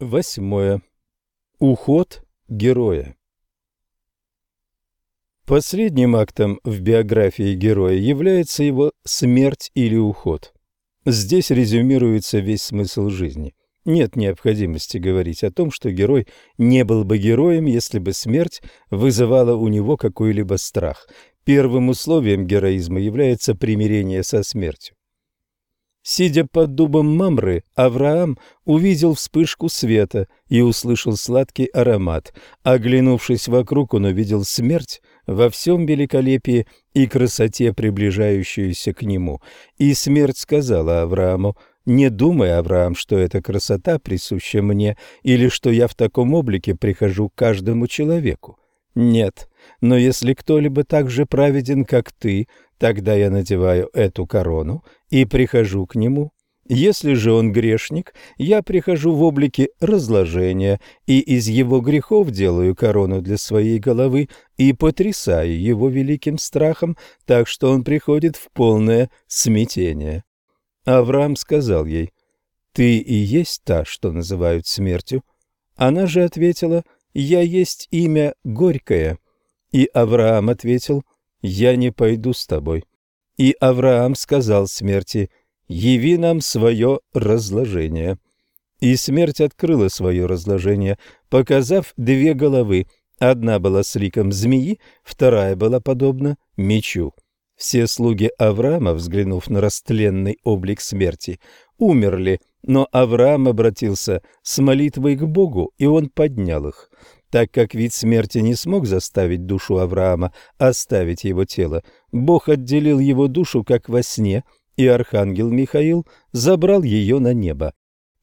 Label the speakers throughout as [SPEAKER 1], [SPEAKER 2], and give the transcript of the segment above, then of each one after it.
[SPEAKER 1] Восьмое. Уход героя. Последним актом в биографии героя является его смерть или уход. Здесь резюмируется весь смысл жизни. Нет необходимости говорить о том, что герой не был бы героем, если бы смерть вызывала у него какой-либо страх. Первым условием героизма является примирение со смертью. Сидя под дубом Мамры, Авраам увидел вспышку света и услышал сладкий аромат. Оглянувшись вокруг, он увидел смерть во всем великолепии и красоте, приближающуюся к нему. И смерть сказала Аврааму, «Не думай, Авраам, что эта красота присуща мне, или что я в таком облике прихожу к каждому человеку. Нет, но если кто-либо так же праведен, как ты, тогда я надеваю эту корону и прихожу к нему. Если же он грешник, я прихожу в облике разложения и из его грехов делаю корону для своей головы и потрясаю его великим страхом, так что он приходит в полное смятение. Авраам сказал ей, «Ты и есть та, что называют смертью». Она же ответила, «Я есть имя Горькое». И Авраам ответил, «Я не пойду с тобой». И Авраам сказал смерти, «Яви нам свое разложение». И смерть открыла свое разложение, показав две головы. Одна была с ликом змеи, вторая была подобна мечу. Все слуги Авраама, взглянув на растленный облик смерти, умерли, но Авраам обратился с молитвой к Богу, и он поднял их. Так как вид смерти не смог заставить душу Авраама оставить его тело, Бог отделил его душу, как во сне, и архангел Михаил забрал ее на небо.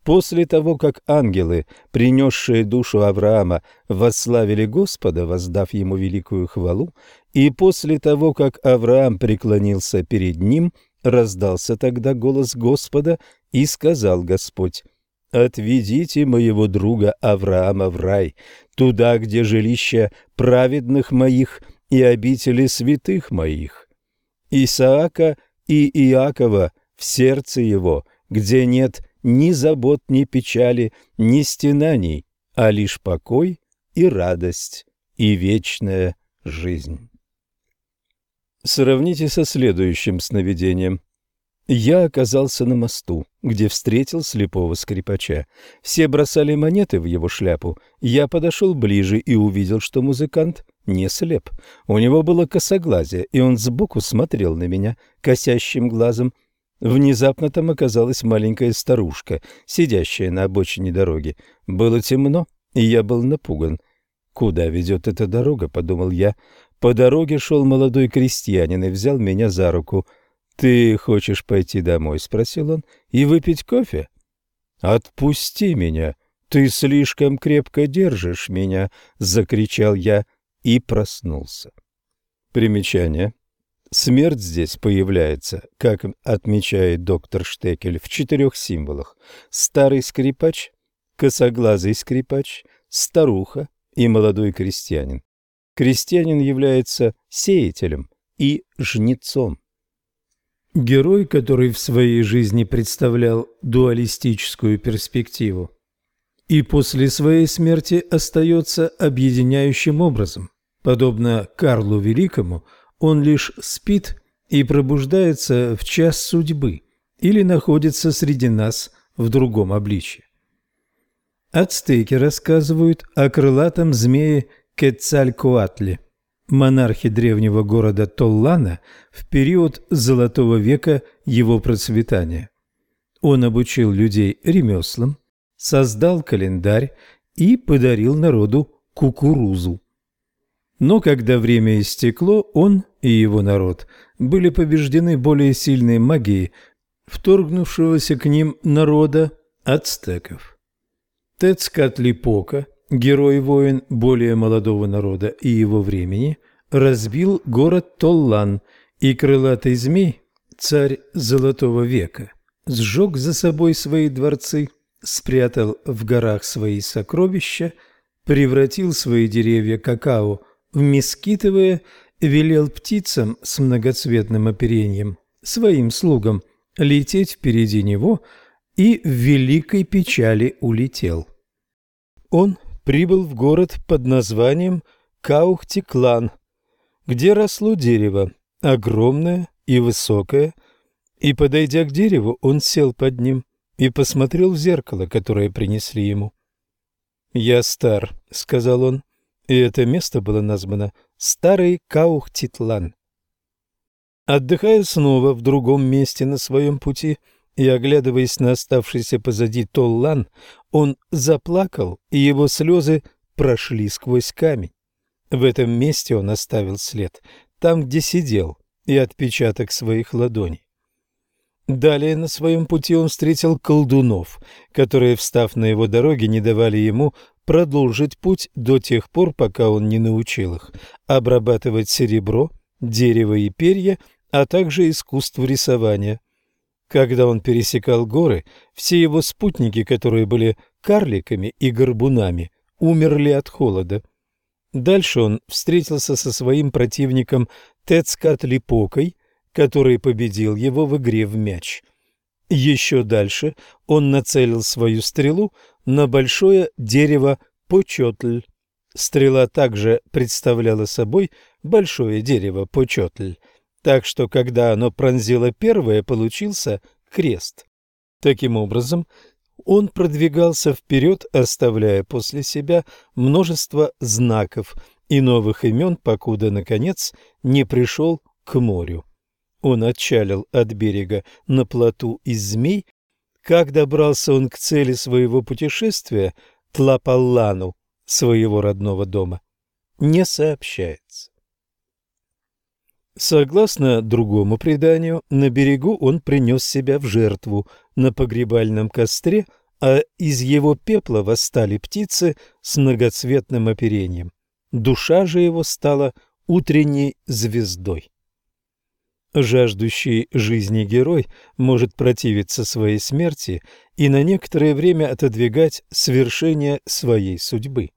[SPEAKER 1] После того, как ангелы, принесшие душу Авраама, восславили Господа, воздав ему великую хвалу, и после того, как Авраам преклонился перед ним, раздался тогда голос Господа, и сказал Господь, Отведите моего друга Авраама в рай, туда, где жилище праведных моих и обители святых моих. Исаака и Иакова в сердце его, где нет ни забот, ни печали, ни стенаний, а лишь покой и радость и вечная жизнь. Сравните со следующим сновидением. Я оказался на мосту, где встретил слепого скрипача. Все бросали монеты в его шляпу. Я подошел ближе и увидел, что музыкант не слеп. У него было косоглазие, и он сбоку смотрел на меня косящим глазом. Внезапно там оказалась маленькая старушка, сидящая на обочине дороги. Было темно, и я был напуган. «Куда ведет эта дорога?» — подумал я. По дороге шел молодой крестьянин и взял меня за руку — «Ты хочешь пойти домой?» — спросил он. «И выпить кофе?» «Отпусти меня! Ты слишком крепко держишь меня!» — закричал я и проснулся. Примечание. Смерть здесь появляется, как отмечает доктор Штекель, в четырех символах. Старый скрипач, косоглазый скрипач, старуха и молодой крестьянин. Крестьянин является сеятелем и жнецом. Герой, который в своей жизни представлял дуалистическую перспективу, и после своей смерти остается объединяющим образом. Подобно Карлу Великому, он лишь спит и пробуждается в час судьбы или находится среди нас в другом обличье. Ацтеки рассказывают о крылатом змее Кецалькоатле – монархи древнего города Толлана в период Золотого века его процветания. Он обучил людей ремеслам, создал календарь и подарил народу кукурузу. Но когда время истекло, он и его народ были побеждены более сильной магией вторгнувшегося к ним народа ацтеков. Тецкатлипока – герой-воин более молодого народа и его времени, разбил город Толлан, и крылатый змей, царь Золотого века, сжег за собой свои дворцы, спрятал в горах свои сокровища, превратил свои деревья какао в мескитовые, велел птицам с многоцветным оперением, своим слугам, лететь впереди него и в великой печали улетел. он прибыл в город под названием Каухтиклан, где росло дерево, огромное и высокое, и, подойдя к дереву, он сел под ним и посмотрел в зеркало, которое принесли ему. «Я стар», — сказал он, и это место было названо «Старый Каухтитлан». Отдыхая снова в другом месте на своем пути и оглядываясь на оставшийся позади Толлан, он заплакал, и его слезы прошли сквозь камень. В этом месте он оставил след, там, где сидел, и отпечаток своих ладоней. Далее на своем пути он встретил колдунов, которые, встав на его дороге, не давали ему продолжить путь до тех пор, пока он не научил их обрабатывать серебро, дерево и перья, а также искусство рисования. Когда он пересекал горы, все его спутники, которые были карликами и горбунами, умерли от холода. Дальше он встретился со своим противником Тецкатлипокой, который победил его в игре в мяч. Еще дальше он нацелил свою стрелу на большое дерево Почотль. Стрела также представляла собой большое дерево Почотль, так что когда оно пронзило первое, получился крест. Таким образом, он продвигался вперед, оставляя после себя множество знаков и новых имен, покуда, наконец, не пришел к морю. Он отчалил от берега на плоту из змей. Как добрался он к цели своего путешествия, Тлапаллану, своего родного дома, не сообщается. Согласно другому преданию, на берегу он принес себя в жертву на погребальном костре, а из его пепла восстали птицы с многоцветным оперением. Душа же его стала утренней звездой. Жаждущий жизни герой может противиться своей смерти и на некоторое время отодвигать свершение своей судьбы.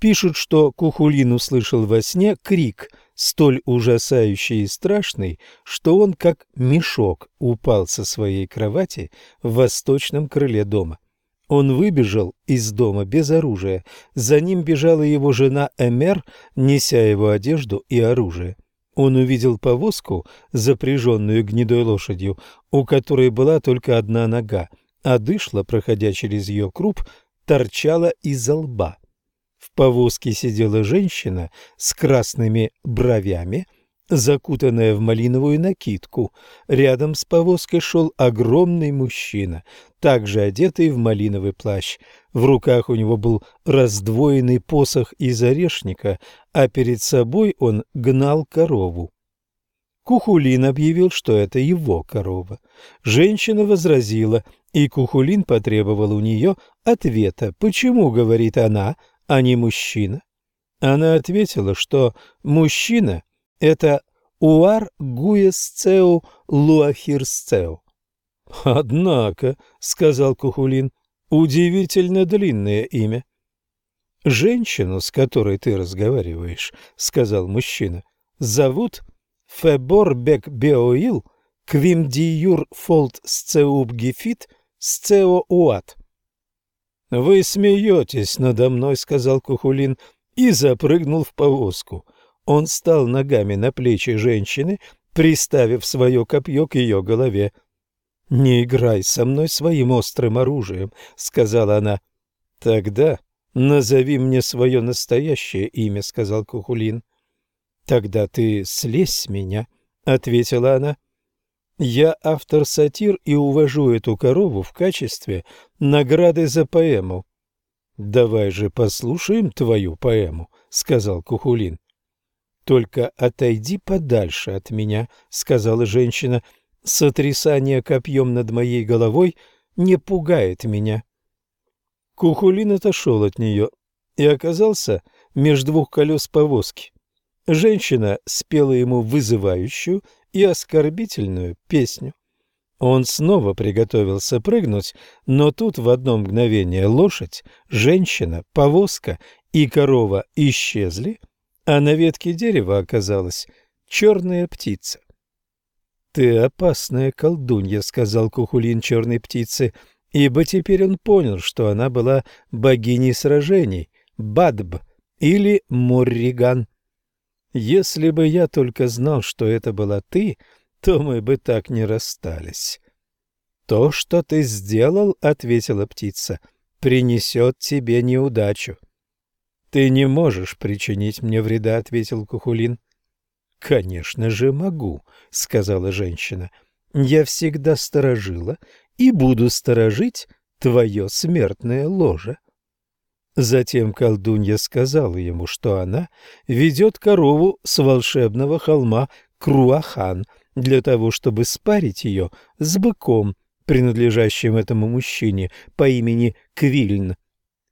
[SPEAKER 1] Пишут, что Кухулин услышал во сне крик – столь ужасающий и страшный, что он, как мешок, упал со своей кровати в восточном крыле дома. Он выбежал из дома без оружия. За ним бежала его жена Эмер, неся его одежду и оружие. Он увидел повозку, запряженную гнедой лошадью, у которой была только одна нога, а дышла, проходя через ее круп, торчала из-за лба. В повозке сидела женщина с красными бровями, закутанная в малиновую накидку. Рядом с повозкой шел огромный мужчина, также одетый в малиновый плащ. В руках у него был раздвоенный посох из орешника, а перед собой он гнал корову. Кухулин объявил, что это его корова. Женщина возразила, и Кухулин потребовал у нее ответа. «Почему, — говорит она, — а не мужчина? Она ответила, что мужчина – это уар гуесцеу луахирсцеу. «Однако», — сказал Кухулин, — «удивительно длинное имя». «Женщину, с которой ты разговариваешь», — сказал мужчина, — «зовут Феборбек Беоил Квимдиюр Фолт Сцеуб Гефит Сцео Уат». «Вы смеетесь надо мной», — сказал Кухулин и запрыгнул в повозку. Он стал ногами на плечи женщины, приставив свое копье к ее голове. «Не играй со мной своим острым оружием», — сказала она. «Тогда назови мне свое настоящее имя», — сказал Кухулин. «Тогда ты слезь с меня», — ответила она. Я автор сатир и увожу эту корову в качестве награды за поэму. Давай же послушаем твою поэму, сказал Кухулин. Только отойди подальше от меня, сказала женщина. Сотрясание копьем над моей головой не пугает меня. Кухулин отошел от нее и оказался между двух колес повозки. Женщина спела ему вызывающую и оскорбительную песню. Он снова приготовился прыгнуть, но тут в одно мгновение лошадь, женщина, повозка и корова исчезли, а на ветке дерева оказалась черная птица. — Ты опасная колдунья, — сказал Кухулин черной птице, — ибо теперь он понял, что она была богиней сражений, Бадб или Морриган. Если бы я только знал, что это была ты, то мы бы так не расстались. То, что ты сделал, — ответила птица, — принесет тебе неудачу. Ты не можешь причинить мне вреда, — ответил Кухулин. Конечно же могу, — сказала женщина. Я всегда сторожила и буду сторожить твое смертное ложе. Затем колдунья сказала ему, что она ведет корову с волшебного холма Круахан для того, чтобы спарить ее с быком, принадлежащим этому мужчине по имени Квильн.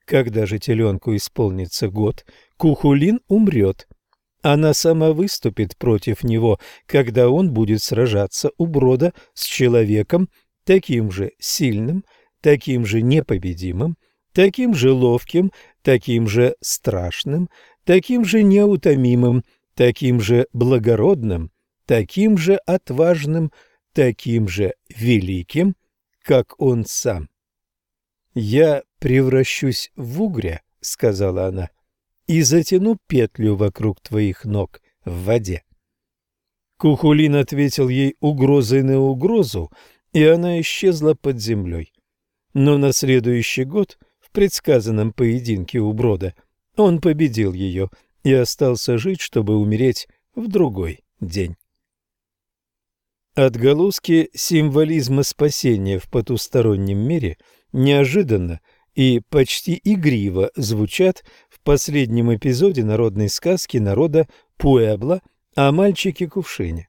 [SPEAKER 1] Когда же теленку исполнится год, Кухулин умрет. Она сама выступит против него, когда он будет сражаться у брода с человеком, таким же сильным, таким же непобедимым, таким же ловким, таким же страшным, таким же неутомимым, таким же благородным, таким же отважным, таким же великим, как он сам. «Я превращусь в угря», — сказала она, — «и затяну петлю вокруг твоих ног в воде». Кухулин ответил ей угрозой на угрозу, и она исчезла под землей. Но на следующий год — предсказанном поединке у Брода, он победил ее и остался жить, чтобы умереть в другой день. Отголоски символизма спасения в потустороннем мире неожиданно и почти игриво звучат в последнем эпизоде народной сказки народа Пуэбла о мальчике-кувшине.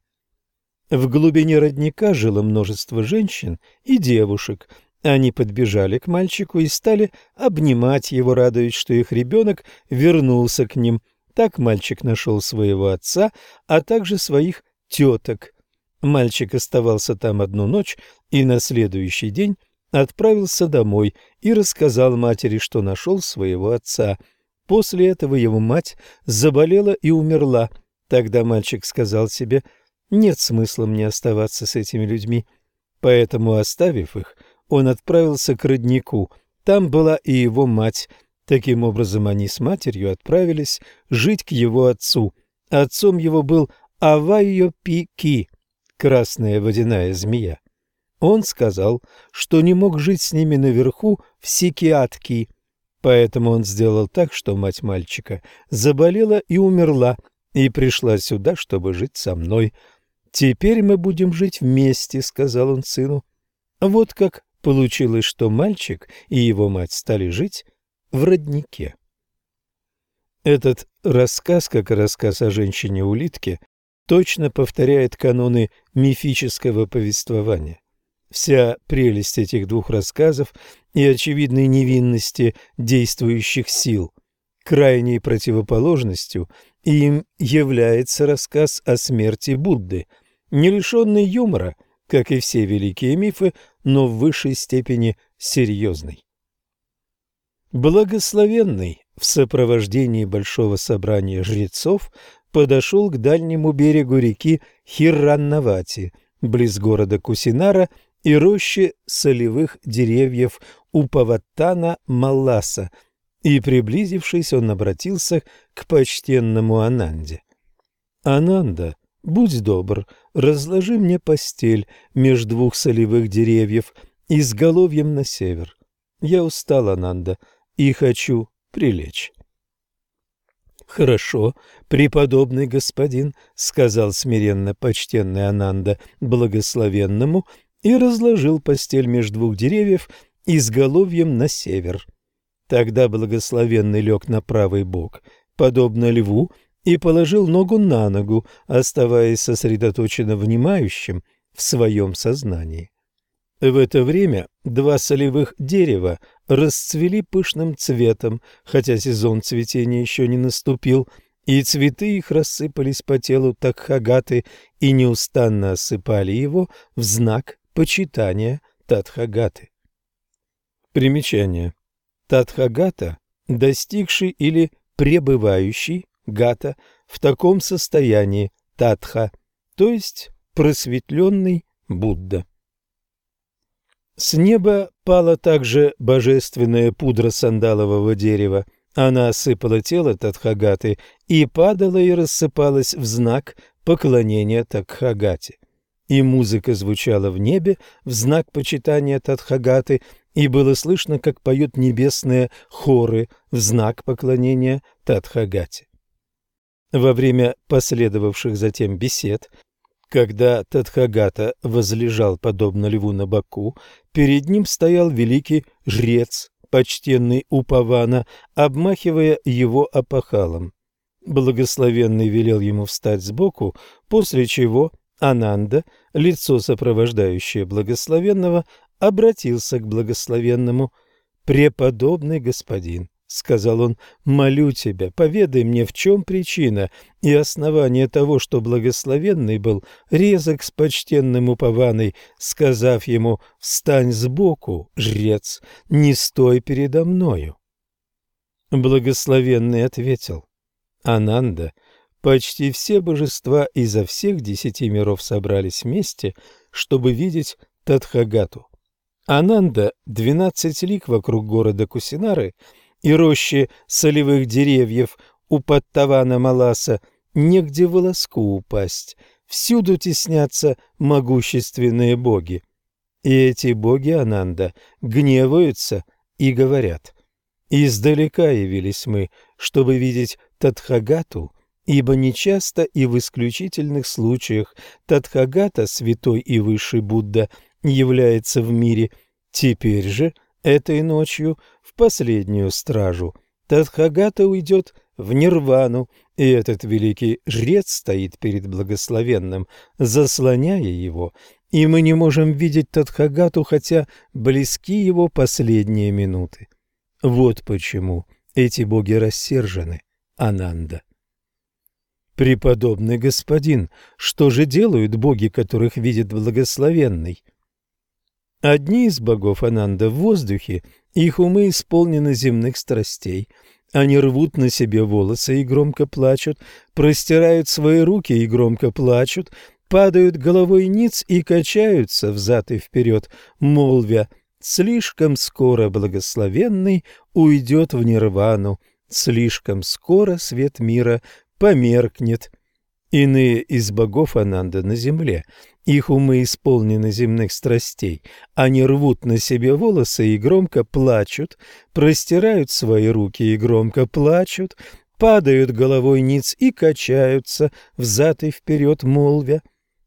[SPEAKER 1] В глубине родника жило множество женщин и девушек, они подбежали к мальчику и стали обнимать его, радуясь, что их ребенок вернулся к ним. Так мальчик нашел своего отца, а также своих теток. Мальчик оставался там одну ночь и на следующий день отправился домой и рассказал матери, что нашел своего отца. После этого его мать заболела и умерла. Тогда мальчик сказал себе, нет смысла мне оставаться с этими людьми. Поэтому, оставив их, он отправился к роднику. Там была и его мать. Таким образом, они с матерью отправились жить к его отцу. Отцом его был Авайо-Пики, красная водяная змея. Он сказал, что не мог жить с ними наверху в Сикиатки, поэтому он сделал так, что мать мальчика заболела и умерла, и пришла сюда, чтобы жить со мной. «Теперь мы будем жить вместе», — сказал он сыну. Вот как Получилось, что мальчик и его мать стали жить в роднике. Этот рассказ, как и рассказ о женщине-улитке, точно повторяет каноны мифического повествования. Вся прелесть этих двух рассказов и очевидной невинности действующих сил. Крайней противоположностью им является рассказ о смерти Будды, не лишенный юмора – как и все великие мифы, но в высшей степени серьезный. Благословенный в сопровождении большого собрания жрецов подошел к дальнему берегу реки Хирраннавати, близ города Кусинара и рощи солевых деревьев у Паваттана Малласа, и, приблизившись, он обратился к почтенному Ананде. «Ананда, будь добр, разложи мне постель между двух солевых деревьев и с головьем на север. Я устал, Ананда, и хочу прилечь. «Хорошо, преподобный господин», — сказал смиренно почтенный Ананда благословенному и разложил постель между двух деревьев и с головьем на север. Тогда благословенный лег на правый бок, подобно льву, и положил ногу на ногу, оставаясь сосредоточенно внимающим в своем сознании. В это время два солевых дерева расцвели пышным цветом, хотя сезон цветения еще не наступил, и цветы их рассыпались по телу Тадхагаты и неустанно осыпали его в знак почитания Тадхагаты. Примечание. Тадхагата, достигший или пребывающий гата в таком состоянии татха, то есть просветленный Будда. С неба пала также божественная пудра сандалового дерева. Она осыпала тело Тадхагаты и падала и рассыпалась в знак поклонения Тадхагате. И музыка звучала в небе в знак почитания Тадхагаты, и было слышно, как поют небесные хоры в знак поклонения Тадхагате. Во время последовавших затем бесед когда Тадхагата возлежал подобно льву на боку, перед ним стоял великий жрец, почтенный Упавана, обмахивая его опахалом. Благословенный велел ему встать сбоку, после чего Ананда, лицо сопровождающее благословенного, обратился к благословенному «Преподобный господин, сказал он, — молю тебя, поведай мне, в чем причина и основание того, что благословенный был резок с почтенным упованой, сказав ему, встань сбоку, жрец, не стой передо мною. Благословенный ответил, Ананда, почти все божества изо всех десяти миров собрались вместе, чтобы видеть Тадхагату. Ананда, двенадцать лик вокруг города Кусинары — и рощи солевых деревьев у подтавана Маласа негде волоску упасть. Всюду теснятся могущественные боги. И эти боги Ананда гневаются и говорят. Издалека явились мы, чтобы видеть Тадхагату, ибо нечасто и в исключительных случаях Тадхагата, святой и высший Будда, является в мире. Теперь же, этой ночью, в последнюю стражу. Тадхагата уйдет в нирвану, и этот великий жрец стоит перед благословенным, заслоняя его, и мы не можем видеть Тадхагату, хотя близки его последние минуты. Вот почему эти боги рассержены, Ананда. Преподобный господин, что же делают боги, которых видит благословенный? Одни из богов Ананда в воздухе, их умы исполнены земных страстей. Они рвут на себе волосы и громко плачут, простирают свои руки и громко плачут, падают головой ниц и качаются взад и вперед, молвя «Слишком скоро благословенный уйдет в нирвану, слишком скоро свет мира померкнет». Иные из богов Ананда на земле – их умы исполнены земных страстей. Они рвут на себе волосы и громко плачут, простирают свои руки и громко плачут, падают головой ниц и качаются взад и вперед, молвя.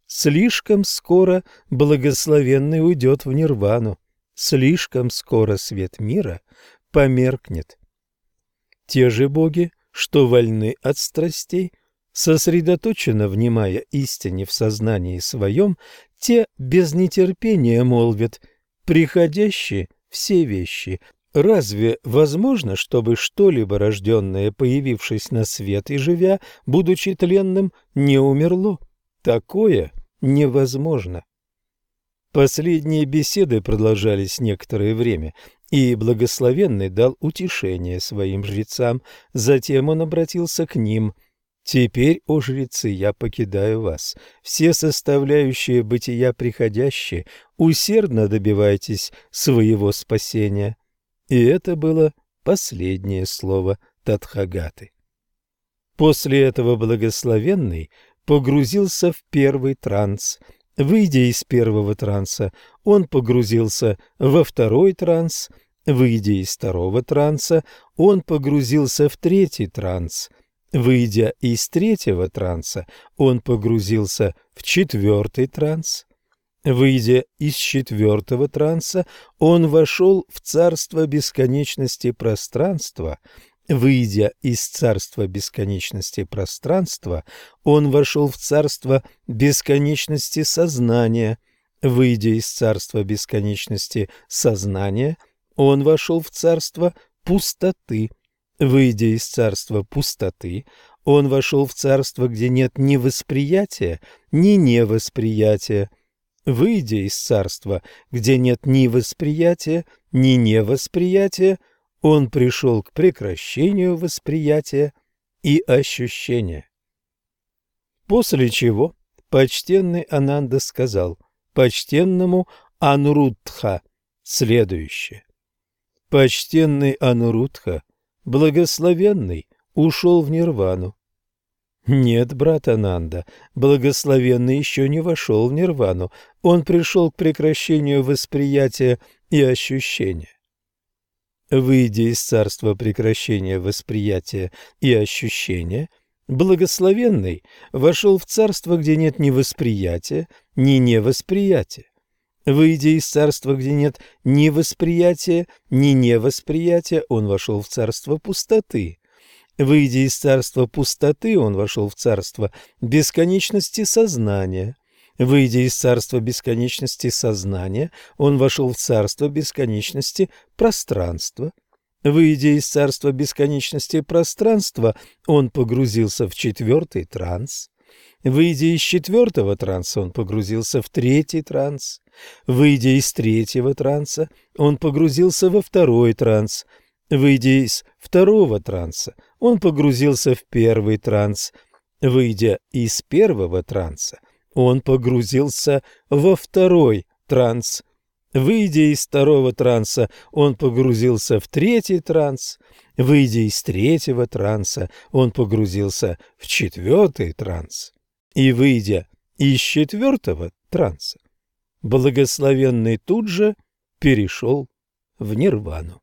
[SPEAKER 1] Слишком скоро благословенный уйдет в нирвану, слишком скоро свет мира померкнет. Те же боги, что вольны от страстей, — сосредоточенно внимая истине в сознании своем, те без нетерпения молвят «приходящие все вещи». Разве возможно, чтобы что-либо рожденное, появившись на свет и живя, будучи тленным, не умерло? Такое невозможно. Последние беседы продолжались некоторое время, и благословенный дал утешение своим жрецам, затем он обратился к ним – Теперь, о жрецы, я покидаю вас. Все составляющие бытия приходящие, усердно добивайтесь своего спасения. И это было последнее слово Тадхагаты. После этого благословенный погрузился в первый транс. Выйдя из первого транса, он погрузился во второй транс. Выйдя из второго транса, он погрузился в третий транс – Выйдя из третьего транса, он погрузился в четвертый транс. Выйдя из четвертого транса, он вошел в царство бесконечности пространства. Выйдя из царства бесконечности пространства, он вошел в царство бесконечности сознания. Выйдя из царства бесконечности сознания, он вошел в царство пустоты. Выйдя из царства пустоты, он вошел в царство, где нет ни восприятия, ни невосприятия. Выйдя из царства, где нет ни восприятия, ни невосприятия, он пришел к прекращению восприятия и ощущения. После чего почтенный Ананда сказал почтенному Анурудха, следующее. Почтенный Анурудха, благословенный, ушел в нирвану. Нет, брат Ананда, благословенный еще не вошел в нирвану, он пришел к прекращению восприятия и ощущения. Выйдя из царства прекращения восприятия и ощущения, благословенный вошел в царство, где нет ни восприятия, ни невосприятия. Выйдя из царства, где нет ни восприятия, ни невосприятия, он вошел в царство пустоты. Выйдя из царства пустоты, он вошел в царство бесконечности сознания. Выйдя из царства бесконечности сознания, он вошел в царство бесконечности пространства. Выйдя из царства бесконечности пространства, он погрузился в четвертый транс. Выйдя из четвертого транса, он погрузился в третий транс. Выйдя из третьего транса, он погрузился во второй транс. Выйдя из второго транса, он погрузился в первый транс. Выйдя из первого транса, он погрузился во второй транс. Выйдя из второго транса, он погрузился в третий транс. Выйдя из третьего транса, он погрузился в четвертый транс. И, выйдя из четвертого транса, благословенный тут же перешел в нирвану.